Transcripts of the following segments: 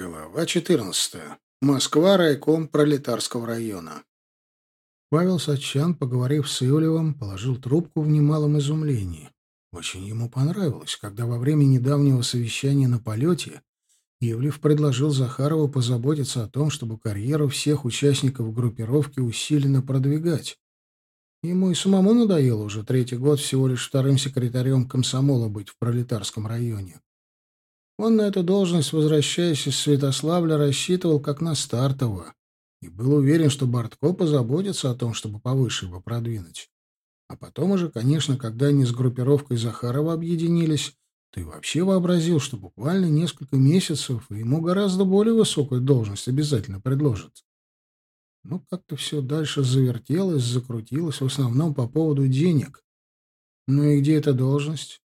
Ангела, В-14, а Москва, райком пролетарского района. Павел Сачан, поговорив с Ивлевым, положил трубку в немалом изумлении. Очень ему понравилось, когда во время недавнего совещания на полете Ивлев предложил Захарову позаботиться о том, чтобы карьеру всех участников группировки усиленно продвигать. Ему и самому надоело уже третий год всего лишь вторым секретарем комсомола быть в пролетарском районе. Он на эту должность, возвращаясь из Святославля, рассчитывал как на стартового и был уверен, что Бортко позаботится о том, чтобы повыше его продвинуть. А потом уже, конечно, когда они с группировкой Захарова объединились, ты вообще вообразил, что буквально несколько месяцев ему гораздо более высокую должность обязательно предложат. Ну, как-то все дальше завертелось, закрутилось, в основном по поводу денег. Ну и где эта должность?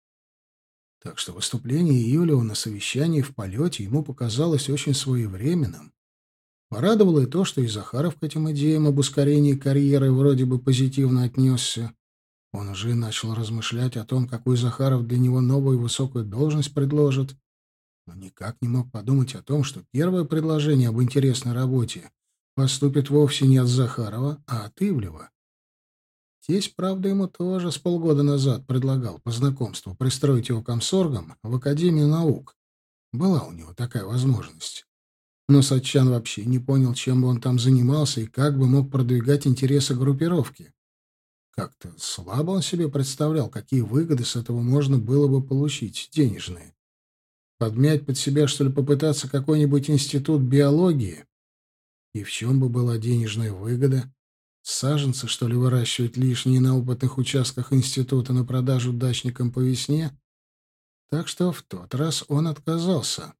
так что выступление Юлио на совещании в полете ему показалось очень своевременным. Порадовало и то, что и Захаров к этим идеям об ускорении карьеры вроде бы позитивно отнесся. Он уже начал размышлять о том, какую Захаров для него новую высокую должность предложит, но никак не мог подумать о том, что первое предложение об интересной работе поступит вовсе не от Захарова, а от Ивлева. Тесть, правда, ему тоже с полгода назад предлагал по знакомству пристроить его комсоргом в Академию наук. Была у него такая возможность. Но Сатчан вообще не понял, чем бы он там занимался и как бы мог продвигать интересы группировки. Как-то слабо он себе представлял, какие выгоды с этого можно было бы получить, денежные. Подмять под себя, что ли, попытаться какой-нибудь институт биологии? И в чем бы была денежная выгода? Саженцы, что ли, выращивать лишние на опытных участках института на продажу дачникам по весне? Так что в тот раз он отказался.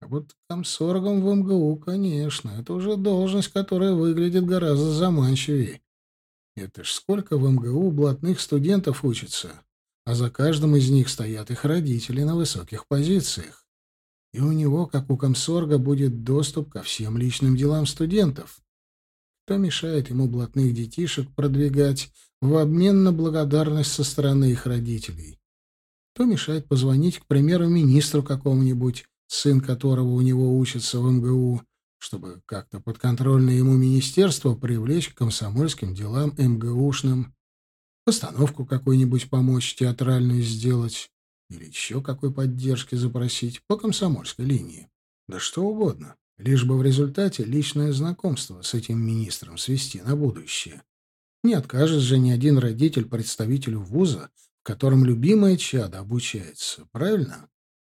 А вот комсоргом в МГУ, конечно, это уже должность, которая выглядит гораздо заманчивее. Это ж сколько в МГУ блатных студентов учится, а за каждым из них стоят их родители на высоких позициях. И у него, как у комсорга, будет доступ ко всем личным делам студентов. Кто мешает ему блатных детишек продвигать в обмен на благодарность со стороны их родителей? Кто мешает позвонить, к примеру, министру какому-нибудь, сын которого у него учится в МГУ, чтобы как-то подконтрольное ему министерство привлечь к комсомольским делам МГУшным, постановку какую-нибудь помочь театральную сделать или еще какой поддержки запросить по комсомольской линии? Да что угодно. Лишь бы в результате личное знакомство с этим министром свести на будущее. Не откажет же ни один родитель представителю вуза, в котором любимое чадо обучается, правильно?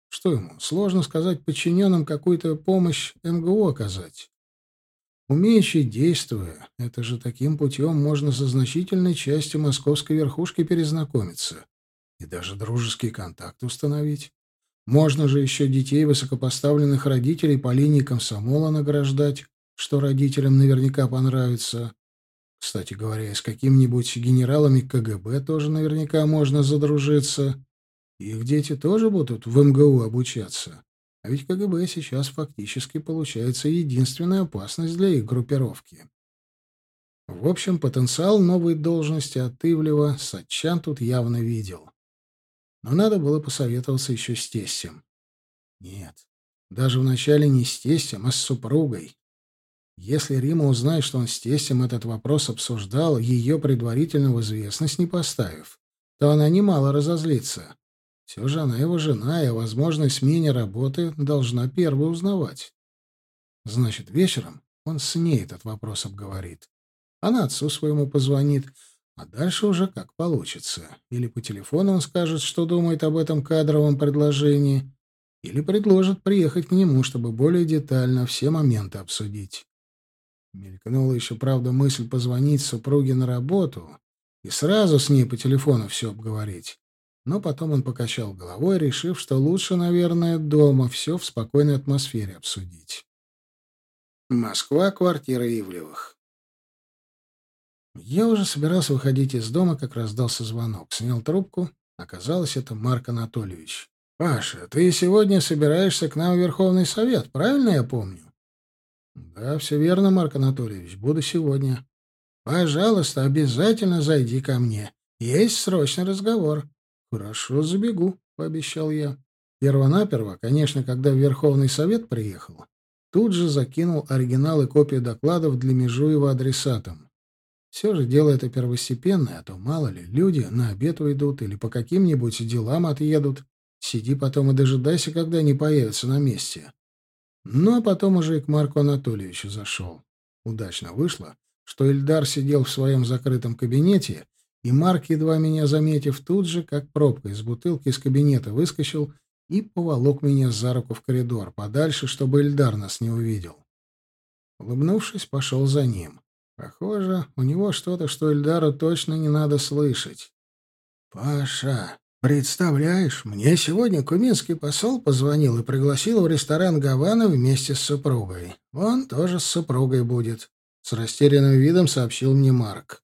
Что ему, сложно сказать подчиненным какую-то помощь МГУ оказать? Умеющий действуя, это же таким путем можно со значительной частью московской верхушки перезнакомиться и даже дружеский контакт установить. Можно же еще детей высокопоставленных родителей по линии комсомола награждать, что родителям наверняка понравится. Кстати говоря, с какими-нибудь генералами КГБ тоже наверняка можно задружиться. Их дети тоже будут в МГУ обучаться. А ведь КГБ сейчас фактически получается единственная опасность для их группировки. В общем, потенциал новой должности от Ивлева Сатчан тут явно видел но надо было посоветоваться еще с тестем. Нет, даже вначале не с тестем, а с супругой. Если Рима узнает, что он с тестем этот вопрос обсуждал, ее предварительно в известность не поставив, то она немало разозлится. Все же она его жена, и о возможной смене работы должна первой узнавать. Значит, вечером он с ней этот вопрос обговорит. Она отцу своему позвонит — а дальше уже как получится. Или по телефону он скажет, что думает об этом кадровом предложении, или предложит приехать к нему, чтобы более детально все моменты обсудить. Мелькнула еще, правда, мысль позвонить супруге на работу и сразу с ней по телефону все обговорить. Но потом он покачал головой, решив, что лучше, наверное, дома все в спокойной атмосфере обсудить. Москва, квартира Ивлевых. Я уже собирался выходить из дома, как раздался звонок. Снял трубку. Оказалось, это Марк Анатольевич. «Паша, ты сегодня собираешься к нам в Верховный Совет, правильно я помню?» «Да, все верно, Марк Анатольевич. Буду сегодня». «Пожалуйста, обязательно зайди ко мне. Есть срочный разговор». «Хорошо, забегу», — пообещал я. Первонаперво, конечно, когда в Верховный Совет приехал, тут же закинул оригиналы копии докладов для Межуева адресатам. Все же дело это первостепенное, а то, мало ли, люди на обед уйдут или по каким-нибудь делам отъедут. Сиди потом и дожидайся, когда они появятся на месте. Ну, а потом уже и к Марку Анатольевичу зашел. Удачно вышло, что Ильдар сидел в своем закрытом кабинете, и Марк, едва меня заметив, тут же, как пробка из бутылки из кабинета выскочил и поволок меня за руку в коридор, подальше, чтобы Ильдар нас не увидел. Улыбнувшись, пошел за ним. Похоже, у него что-то, что Эльдару точно не надо слышать. «Паша, представляешь, мне сегодня куминский посол позвонил и пригласил в ресторан Гавана вместе с супругой. Он тоже с супругой будет», — с растерянным видом сообщил мне Марк.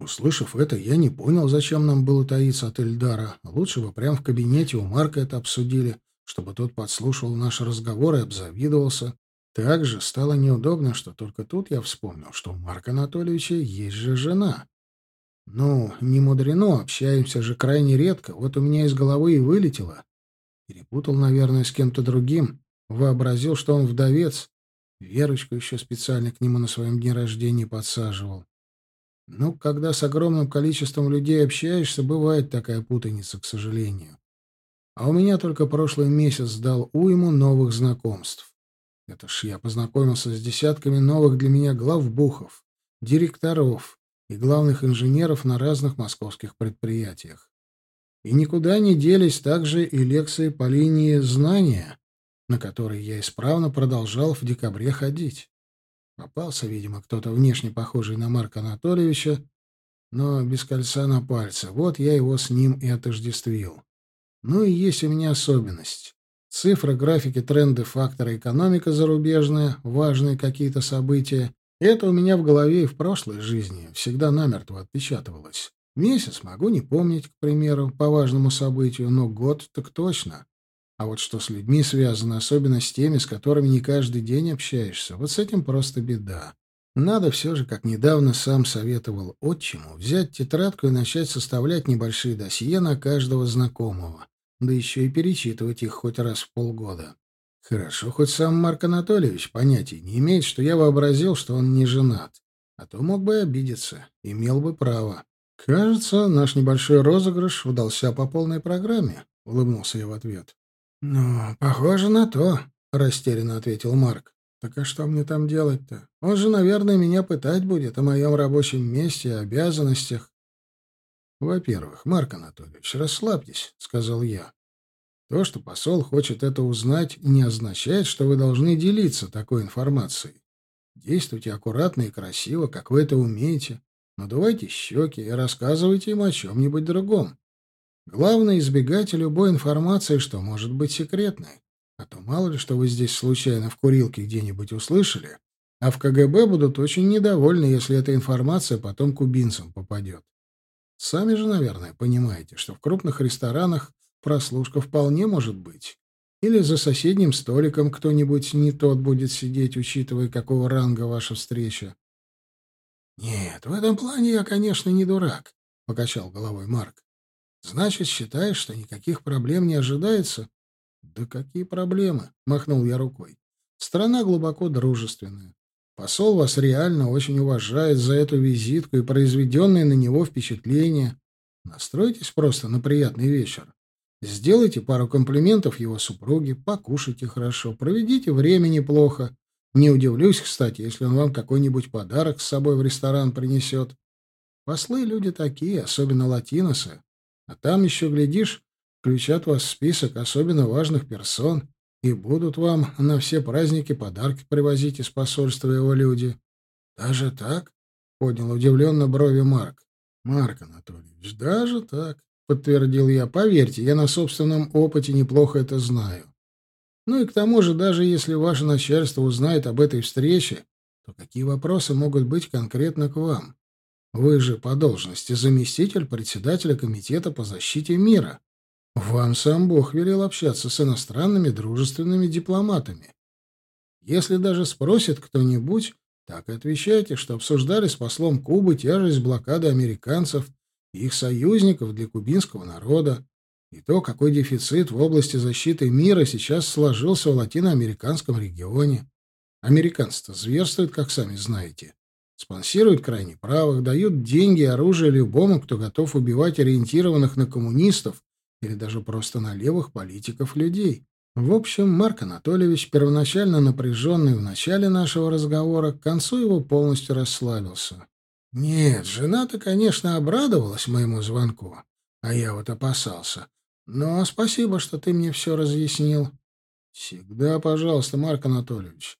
Услышав это, я не понял, зачем нам было таиться от Эльдара. Лучше бы прямо в кабинете у Марка это обсудили, чтобы тот подслушал наш разговор и обзавидовался. Также стало неудобно, что только тут я вспомнил, что у Марка Анатольевича есть же жена. Ну, не мудрено, общаемся же крайне редко, вот у меня из головы и вылетело. Перепутал, наверное, с кем-то другим, вообразил, что он вдовец. Верочку еще специально к нему на своем дне рождения подсаживал. Ну, когда с огромным количеством людей общаешься, бывает такая путаница, к сожалению. А у меня только прошлый месяц дал уйму новых знакомств. Это ж я познакомился с десятками новых для меня главбухов, директоров и главных инженеров на разных московских предприятиях. И никуда не делись также и лекции по линии знания, на которые я исправно продолжал в декабре ходить. Попался, видимо, кто-то внешне похожий на Марка Анатольевича, но без кольца на пальце. Вот я его с ним и отождествил. Ну и есть у меня особенность. Цифры, графики, тренды, факторы, экономика зарубежная, важные какие-то события. Это у меня в голове и в прошлой жизни всегда намертво отпечатывалось. Месяц могу не помнить, к примеру, по важному событию, но год так точно. А вот что с людьми связано, особенно с теми, с которыми не каждый день общаешься, вот с этим просто беда. Надо все же, как недавно сам советовал отчиму, взять тетрадку и начать составлять небольшие досье на каждого знакомого да еще и перечитывать их хоть раз в полгода. Хорошо, хоть сам Марк Анатольевич понятия не имеет, что я вообразил, что он не женат. А то мог бы обидеться, имел бы право. «Кажется, наш небольшой розыгрыш удался по полной программе», — улыбнулся я в ответ. «Ну, похоже на то», — растерянно ответил Марк. «Так а что мне там делать-то? Он же, наверное, меня пытать будет о моем рабочем месте и обязанностях. «Во-первых, Марк Анатольевич, расслабьтесь», — сказал я. «То, что посол хочет это узнать, не означает, что вы должны делиться такой информацией. Действуйте аккуратно и красиво, как вы это умеете. Надувайте щеки и рассказывайте им о чем-нибудь другом. Главное — избегать любой информации, что может быть секретной. А то мало ли, что вы здесь случайно в курилке где-нибудь услышали, а в КГБ будут очень недовольны, если эта информация потом кубинцам попадет. Сами же, наверное, понимаете, что в крупных ресторанах прослушка вполне может быть. Или за соседним столиком кто-нибудь не тот будет сидеть, учитывая, какого ранга ваша встреча. «Нет, в этом плане я, конечно, не дурак», — покачал головой Марк. «Значит, считаешь, что никаких проблем не ожидается?» «Да какие проблемы?» — махнул я рукой. «Страна глубоко дружественная. Посол вас реально очень уважает за эту визитку и произведенное на него впечатление. Настройтесь просто на приятный вечер. Сделайте пару комплиментов его супруге, покушайте хорошо, проведите время неплохо. Не удивлюсь, кстати, если он вам какой-нибудь подарок с собой в ресторан принесет. Послы люди такие, особенно латиносы. А там еще, глядишь, включат вас в список особенно важных персон и будут вам на все праздники подарки привозить из посольства его люди. Даже так? Поднял удивленно брови Марк. Марк Анатольевич, даже так, подтвердил я. Поверьте, я на собственном опыте неплохо это знаю. Ну и к тому же, даже если ваше начальство узнает об этой встрече, то какие вопросы могут быть конкретно к вам? Вы же по должности заместитель председателя комитета по защите мира. Вам сам Бог велел общаться с иностранными дружественными дипломатами. Если даже спросит кто-нибудь, так и отвечайте, что обсуждали с послом Кубы тяжесть блокады американцев и их союзников для кубинского народа, и то, какой дефицит в области защиты мира сейчас сложился в латиноамериканском регионе. Американцы-то зверствуют, как сами знаете. Спонсируют крайне правых, дают деньги и оружие любому, кто готов убивать ориентированных на коммунистов или даже просто на левых политиков-людей. В общем, Марк Анатольевич, первоначально напряженный в начале нашего разговора, к концу его полностью расслабился. Нет, жена-то, конечно, обрадовалась моему звонку, а я вот опасался. Но спасибо, что ты мне все разъяснил. Всегда, пожалуйста, Марк Анатольевич.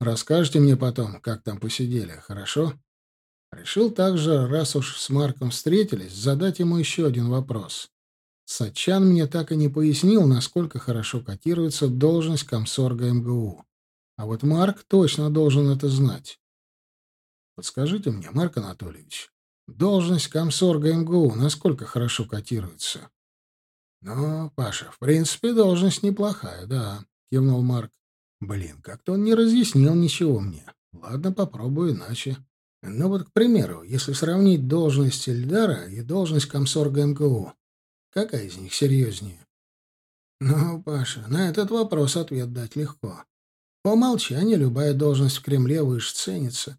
Расскажите мне потом, как там посидели, хорошо? Решил также, раз уж с Марком встретились, задать ему еще один вопрос. Сачан мне так и не пояснил, насколько хорошо котируется должность комсорга МГУ. А вот Марк точно должен это знать. Подскажите мне, Марк Анатольевич, должность комсорга МГУ насколько хорошо котируется? Ну, Паша, в принципе, должность неплохая, да, кивнул Марк. Блин, как-то он не разъяснил ничего мне. Ладно, попробую иначе. Ну вот, к примеру, если сравнить должность Эльдара и должность комсорга МГУ, Какая из них серьезнее? Ну, Паша, на этот вопрос ответ дать легко. По умолчанию любая должность в Кремле выше ценится.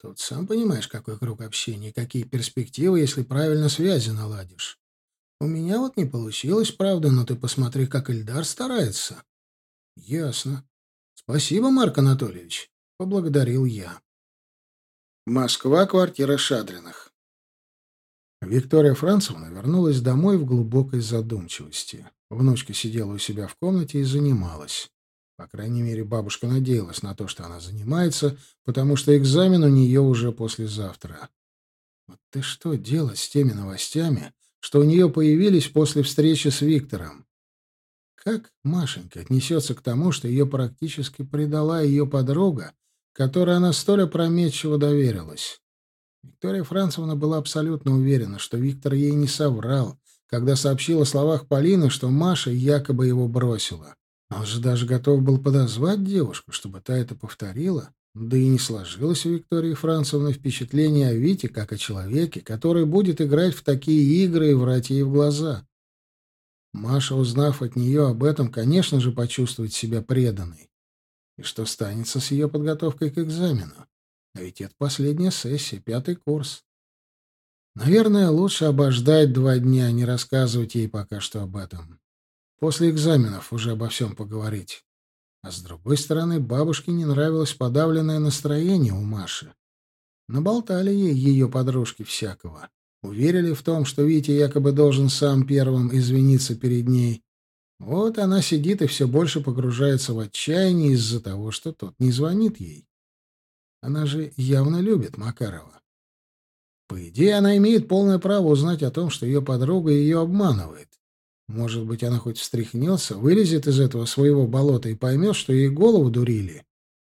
Тут сам понимаешь, какой круг общения и какие перспективы, если правильно связи наладишь. У меня вот не получилось, правда, но ты посмотри, как Ильдар старается. Ясно. Спасибо, Марк Анатольевич. Поблагодарил я. Москва, квартира Шадриных. Виктория Францевна вернулась домой в глубокой задумчивости. Внучка сидела у себя в комнате и занималась. По крайней мере, бабушка надеялась на то, что она занимается, потому что экзамен у нее уже послезавтра. Вот ты что делать с теми новостями, что у нее появились после встречи с Виктором? Как Машенька отнесется к тому, что ее практически предала ее подруга, которой она столь опрометчиво доверилась? Виктория Францевна была абсолютно уверена, что Виктор ей не соврал, когда сообщил о словах Полины, что Маша якобы его бросила. Он же даже готов был подозвать девушку, чтобы та это повторила. Да и не сложилось у Виктории Францевны впечатление о Вите как о человеке, который будет играть в такие игры и врать ей в глаза. Маша, узнав от нее об этом, конечно же, почувствует себя преданной. И что станется с ее подготовкой к экзамену? А ведь это последняя сессия, пятый курс. Наверное, лучше обождать два дня, не рассказывать ей пока что об этом. После экзаменов уже обо всем поговорить. А с другой стороны, бабушке не нравилось подавленное настроение у Маши. Наболтали ей ее подружки всякого. Уверили в том, что Витя якобы должен сам первым извиниться перед ней. Вот она сидит и все больше погружается в отчаяние из-за того, что тот не звонит ей. Она же явно любит Макарова. По идее, она имеет полное право узнать о том, что ее подруга ее обманывает. Может быть, она хоть встряхнется, вылезет из этого своего болота и поймет, что ей голову дурили.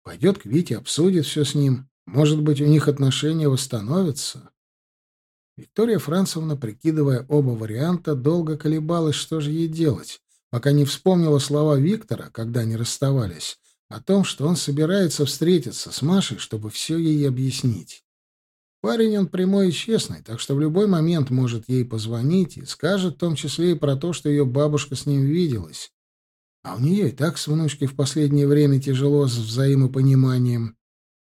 Пойдет к Вите, обсудит все с ним. Может быть, у них отношения восстановятся. Виктория Францевна, прикидывая оба варианта, долго колебалась, что же ей делать, пока не вспомнила слова Виктора, когда они расставались, о том, что он собирается встретиться с Машей, чтобы все ей объяснить. Парень он прямой и честный, так что в любой момент может ей позвонить и скажет в том числе и про то, что ее бабушка с ним виделась. А у нее и так с внучкой в последнее время тяжело с взаимопониманием.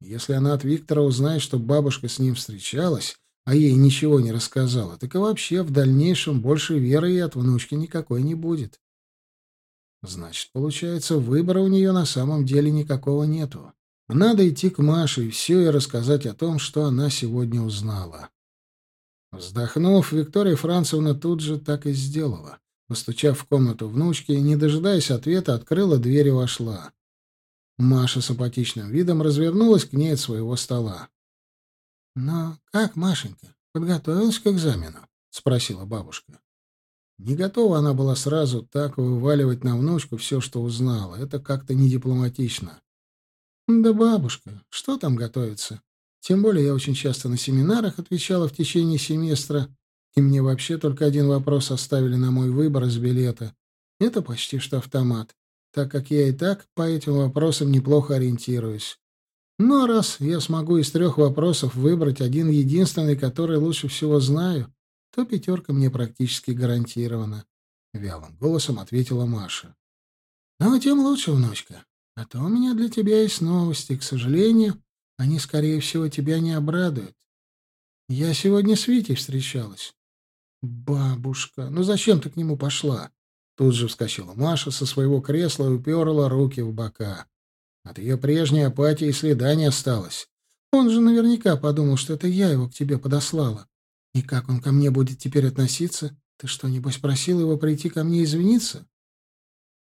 Если она от Виктора узнает, что бабушка с ним встречалась, а ей ничего не рассказала, так и вообще в дальнейшем больше веры и от внучки никакой не будет. Значит, получается, выбора у нее на самом деле никакого нету. Надо идти к Маше и все и рассказать о том, что она сегодня узнала. Вздохнув, Виктория Францевна тут же так и сделала. Постучав в комнату внучки, не дожидаясь ответа, открыла дверь и вошла. Маша с апатичным видом развернулась к ней от своего стола. «Но как, Машенька, подготовилась к экзамену?» — спросила бабушка. Не готова она была сразу так вываливать на внучку все, что узнала. Это как-то недипломатично. «Да бабушка, что там готовится? Тем более я очень часто на семинарах отвечала в течение семестра, и мне вообще только один вопрос оставили на мой выбор из билета. Это почти что автомат, так как я и так по этим вопросам неплохо ориентируюсь. Ну а раз я смогу из трех вопросов выбрать один единственный, который лучше всего знаю, то пятерка мне практически гарантирована. Вялым голосом ответила Маша. «Ну, тем лучше, внучка. А то у меня для тебя есть новости. К сожалению, они, скорее всего, тебя не обрадуют. Я сегодня с Витей встречалась». «Бабушка, ну зачем ты к нему пошла?» Тут же вскочила Маша со своего кресла и уперла руки в бока. От ее прежней апатии следа не осталось. Он же наверняка подумал, что это я его к тебе подослала. И как он ко мне будет теперь относиться? Ты что-нибудь просил его прийти ко мне извиниться?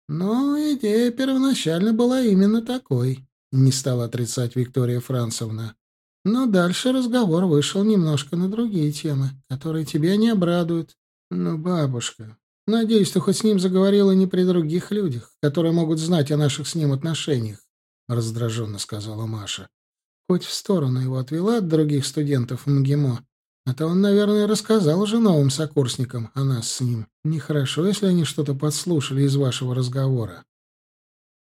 Но идея первоначально была именно такой, — не стала отрицать Виктория Францевна. Но дальше разговор вышел немножко на другие темы, которые тебя не обрадуют. Но бабушка, надеюсь, ты хоть с ним заговорила не при других людях, которые могут знать о наших с ним отношениях, — раздраженно сказала Маша. Хоть в сторону его отвела от других студентов МГИМО, это он, наверное, рассказал уже новым сокурсникам о нас с ним. Нехорошо, если они что-то подслушали из вашего разговора.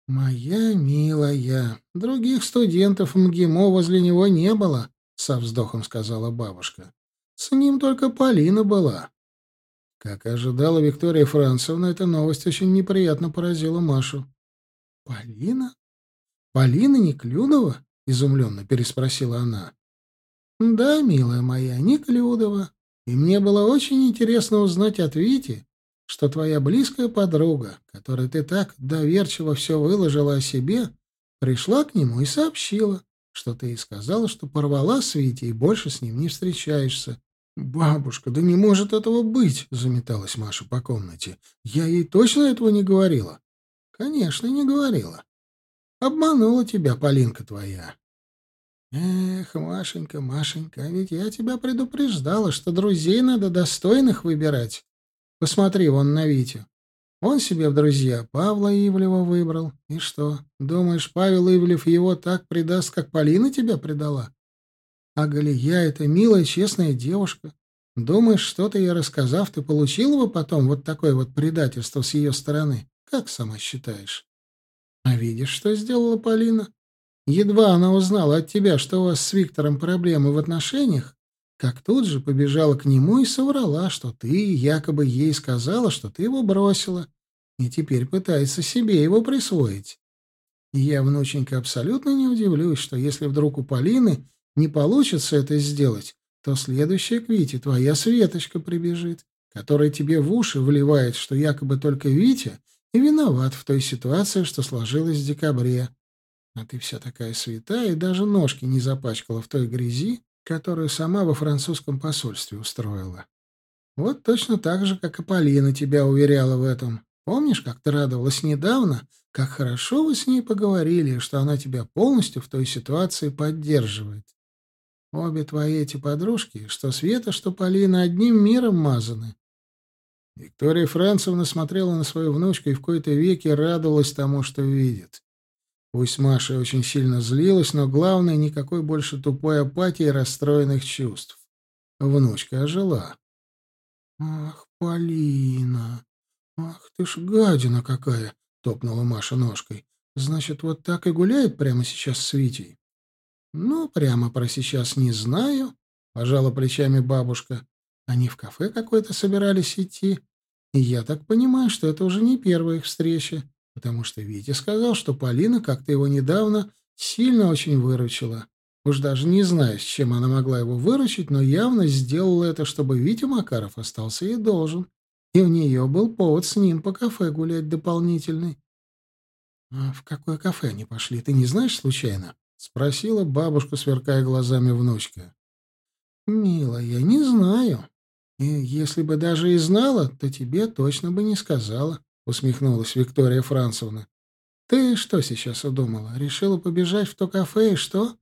«Моя милая, других студентов МГИМО возле него не было», — со вздохом сказала бабушка. «С ним только Полина была». Как и ожидала Виктория Францевна, эта новость очень неприятно поразила Машу. «Полина? Полина Неклюдова?» — изумленно переспросила она. Да, милая моя, Николюдова. И мне было очень интересно узнать от Вити, что твоя близкая подруга, которой ты так доверчиво все выложила о себе, пришла к нему и сообщила, что ты и сказала, что порвала с Вити и больше с ним не встречаешься. «Бабушка, да не может этого быть!» — заметалась Маша по комнате. «Я ей точно этого не говорила?» «Конечно, не говорила. Обманула тебя Полинка твоя. «Эх, Машенька, Машенька, а ведь я тебя предупреждала, что друзей надо достойных выбирать. Посмотри вон на Витю. Он себе в друзья Павла Ивлева выбрал. И что, думаешь, Павел Ивлев его так предаст, как Полина тебя предала? А Галия — это милая, честная девушка. Думаешь, что-то я рассказав, ты получил бы потом вот такое вот предательство с ее стороны? Как сама считаешь? А видишь, что сделала Полина? Едва она узнала от тебя, что у вас с Виктором проблемы в отношениях, как тут же побежала к нему и соврала, что ты якобы ей сказала, что ты его бросила, и теперь пытается себе его присвоить. И я, внученька, абсолютно не удивлюсь, что если вдруг у Полины не получится это сделать, то следующая к Вите твоя Светочка прибежит, которая тебе в уши вливает, что якобы только Витя и виноват в той ситуации, что сложилась в декабре. А ты вся такая святая и даже ножки не запачкала в той грязи, которую сама во французском посольстве устроила. Вот точно так же, как и Полина тебя уверяла в этом. Помнишь, как ты радовалась недавно, как хорошо вы с ней поговорили, что она тебя полностью в той ситуации поддерживает? Обе твои эти подружки, что Света, что Полина, одним миром мазаны. Виктория Францевна смотрела на свою внучку и в какой-то веке радовалась тому, что видит. Пусть Маша очень сильно злилась, но главное, никакой больше тупой апатии и расстроенных чувств. Внучка ожила. «Ах, Полина! Ах, ты ж гадина какая!» — топнула Маша ножкой. «Значит, вот так и гуляет прямо сейчас с Витей?» «Ну, прямо про сейчас не знаю», — пожала плечами бабушка. «Они в кафе какое-то собирались идти. И я так понимаю, что это уже не первая их встреча потому что Витя сказал, что Полина как-то его недавно сильно очень выручила. Уж даже не знаю, с чем она могла его выручить, но явно сделала это, чтобы Витя Макаров остался ей должен. И у нее был повод с ним по кафе гулять дополнительный. — А в какое кафе они пошли, ты не знаешь случайно? — спросила бабушка, сверкая глазами внучка. — Милая, не знаю. И если бы даже и знала, то тебе точно бы не сказала усмехнулась Виктория Францевна. Ты что сейчас удумала? Решила побежать в то кафе и что?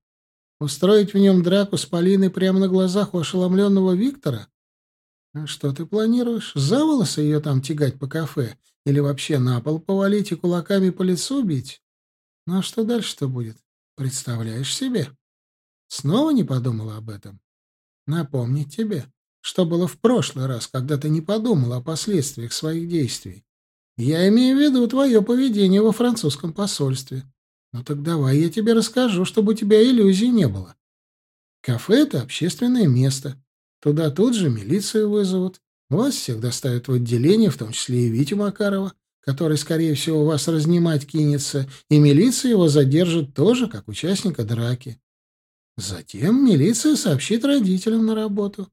Устроить в нем драку с Полиной прямо на глазах у ошеломленного Виктора? А что ты планируешь? За волосы ее там тягать по кафе? Или вообще на пол повалить и кулаками по лицу бить? Ну а что дальше-то будет? Представляешь себе? Снова не подумала об этом? Напомнить тебе, что было в прошлый раз, когда ты не подумала о последствиях своих действий. Я имею в виду твое поведение во французском посольстве. Ну так давай я тебе расскажу, чтобы у тебя иллюзий не было. Кафе — это общественное место. Туда тут же милицию вызовут. Вас всех доставят в отделение, в том числе и Витю Макарова, который, скорее всего, вас разнимать кинется, и милиция его задержит тоже, как участника драки. Затем милиция сообщит родителям на работу.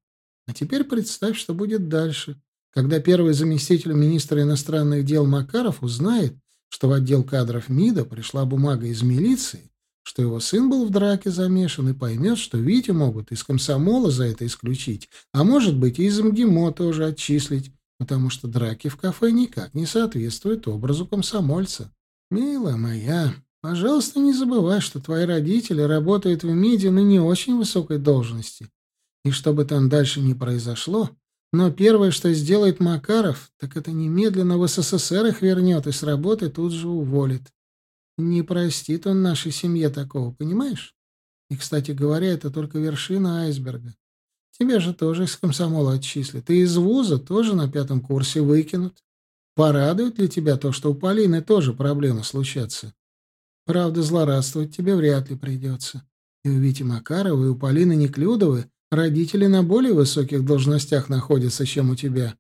А теперь представь, что будет дальше. Когда первый заместитель министра иностранных дел Макаров узнает, что в отдел кадров МИДа пришла бумага из милиции, что его сын был в драке замешан и поймет, что Витю могут из комсомола за это исключить, а может быть и из МГИМО тоже отчислить, потому что драки в кафе никак не соответствуют образу комсомольца. «Милая моя, пожалуйста, не забывай, что твои родители работают в МИДе на не очень высокой должности, и чтобы там дальше не произошло, но первое, что сделает Макаров, так это немедленно в СССР их вернет и с работы тут же уволит. Не простит он нашей семье такого, понимаешь? И, кстати говоря, это только вершина айсберга. Тебя же тоже из комсомола отчислят. И из вуза тоже на пятом курсе выкинут. Порадует ли тебя то, что у Полины тоже проблемы случатся? Правда, злорадствовать тебе вряд ли придется. И у Вити Макарова, и у Полины Неклюдовой Родители на более высоких должностях находятся, чем у тебя.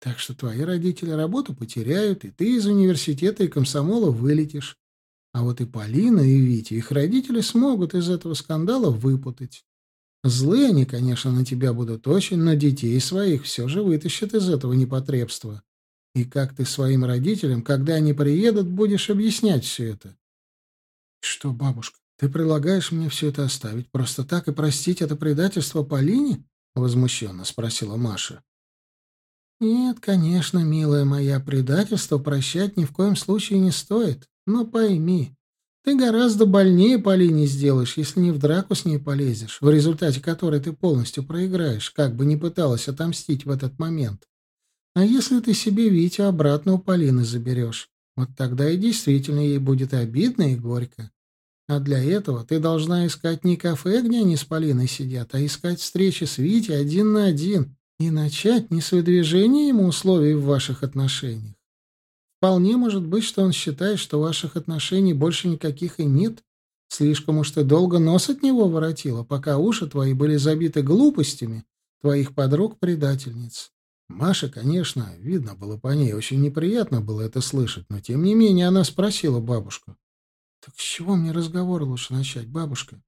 Так что твои родители работу потеряют, и ты из университета и комсомола вылетишь. А вот и Полина, и Витя, их родители смогут из этого скандала выпутать. Злые они, конечно, на тебя будут очень, но детей своих все же вытащат из этого непотребства. И как ты своим родителям, когда они приедут, будешь объяснять все это? — Что, бабушка, ты предлагаешь мне все это оставить просто так и простить это предательство Полине? Возмущенно спросила Маша. Нет, конечно, милая моя, предательство прощать ни в коем случае не стоит. Но пойми, ты гораздо больнее Полине сделаешь, если не в драку с ней полезешь, в результате которой ты полностью проиграешь, как бы не пыталась отомстить в этот момент. А если ты себе Витю обратно у Полины заберешь, вот тогда и действительно ей будет обидно и горько. А для этого ты должна искать не кафе, где они с Полиной сидят, а искать встречи с Витей один на один и начать не с выдвижения ему условий в ваших отношениях. Вполне может быть, что он считает, что ваших отношений больше никаких и нет. Слишком уж ты долго нос от него воротила, пока уши твои были забиты глупостями твоих подруг-предательниц. Маше, конечно, видно было по ней, очень неприятно было это слышать, но тем не менее она спросила бабушку. Так с чего мне разговор лучше начать, бабушка?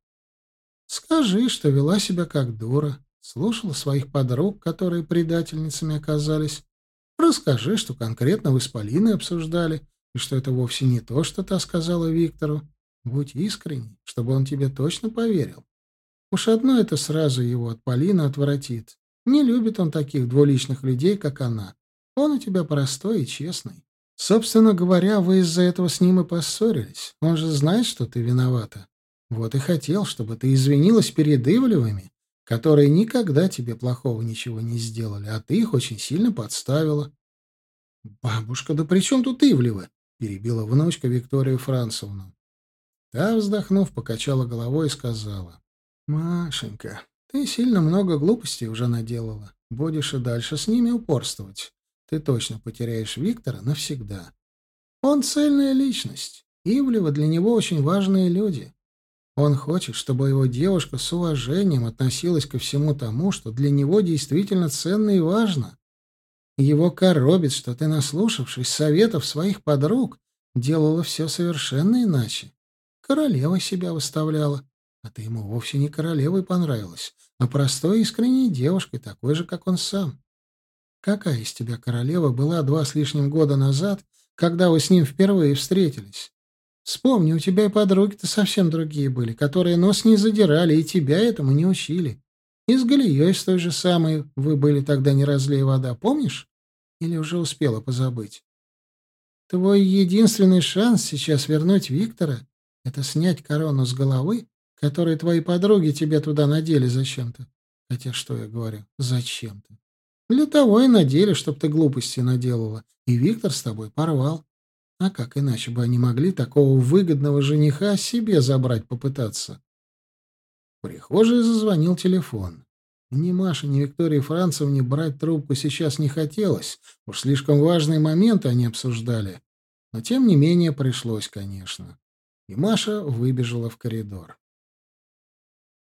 Скажи, что вела себя как дура, слушала своих подруг, которые предательницами оказались. Расскажи, что конкретно вы с Полиной обсуждали, и что это вовсе не то, что та сказала Виктору. Будь искренней, чтобы он тебе точно поверил. Уж одно это сразу его от Полины отвратит. Не любит он таких двуличных людей, как она. Он у тебя простой и честный. Собственно говоря, вы из-за этого с ним и поссорились. Он же знает, что ты виновата. Вот и хотел, чтобы ты извинилась перед Ивлевыми, которые никогда тебе плохого ничего не сделали, а ты их очень сильно подставила. «Бабушка, да при чем тут Ивлевы?» — перебила внучка Викторию Францевну. Та, вздохнув, покачала головой и сказала. «Машенька, ты сильно много глупостей уже наделала. Будешь и дальше с ними упорствовать ты точно потеряешь Виктора навсегда. Он цельная личность. Ивлева для него очень важные люди. Он хочет, чтобы его девушка с уважением относилась ко всему тому, что для него действительно ценно и важно. Его коробит, что ты, наслушавшись советов своих подруг, делала все совершенно иначе. Королева себя выставляла, а ты ему вовсе не королевой понравилась, а простой искренней девушкой, такой же, как он сам. Какая из тебя королева была два с лишним года назад, когда вы с ним впервые встретились? Вспомни, у тебя и подруги-то совсем другие были, которые нос не задирали и тебя этому не учили. И с Галией с той же самой вы были тогда не разлей вода, помнишь? Или уже успела позабыть? Твой единственный шанс сейчас вернуть Виктора — это снять корону с головы, которую твои подруги тебе туда надели зачем-то. Хотя что я говорю, зачем-то. Для того и надели, чтоб ты глупости наделала. И Виктор с тобой порвал. А как иначе бы они могли такого выгодного жениха себе забрать попытаться? В прихожей зазвонил телефон. Ни Маше, ни Виктории Францевне брать трубку сейчас не хотелось. Уж слишком важные моменты они обсуждали. Но тем не менее пришлось, конечно. И Маша выбежала в коридор.